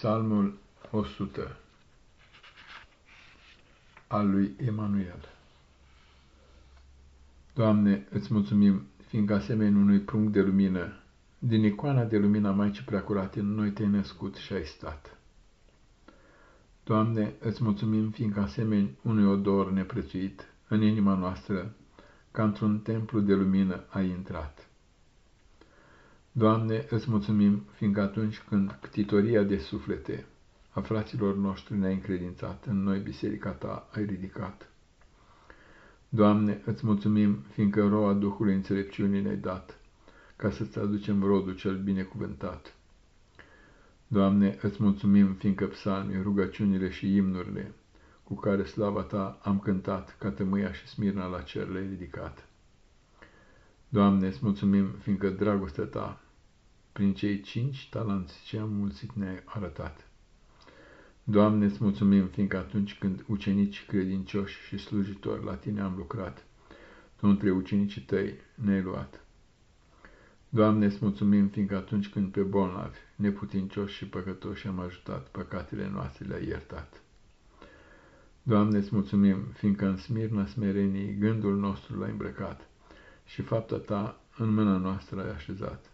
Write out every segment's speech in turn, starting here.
Psalmul 100 al lui Emanuel Doamne, îți mulțumim, fiindcă asemenea unui prunc de lumină, din icoana de lumină a Maicii Preacurate, în noi te-ai născut și ai stat. Doamne, îți mulțumim, fiindcă asemenea unui odor neprețuit, în inima noastră, ca într-un templu de lumină ai intrat. Doamne, îți mulțumim, fiindcă atunci când ctitoria de suflete a fraților noștri ne-a încredințat, în noi biserica ta ai ridicat. Doamne, îți mulțumim, fiindcă roa Duhului înțelepciunii ne-ai dat, ca să-ți aducem rodul cel binecuvântat. Doamne, îți mulțumim, fiindcă psalmii, rugăciunile și imnurile, cu care slava ta am cântat, ca tămâia și smirna la cer le-ai ridicat. Doamne, îți mulțumim, fiindcă dragostea ta prin cei cinci talanți ce am mulțit ne-ai arătat. Doamne, îți mulțumim, fiindcă atunci când ucenici credincioși și slujitori la tine am lucrat, tu între ucenicii tăi ne-ai luat. Doamne, îți mulțumim, fiindcă atunci când pe bolnavi, neputincioși și păcătoși am ajutat, păcatele noastre le-ai iertat. Doamne, îți mulțumim, fiindcă în smirna smerenii gândul nostru l-ai îmbrăcat și fapta ta în mâna noastră ai așezat.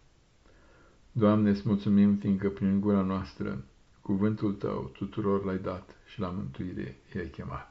Doamne, îți mulțumim, fiindcă prin gura noastră cuvântul Tău tuturor l-ai dat și la mântuire i-ai chemat.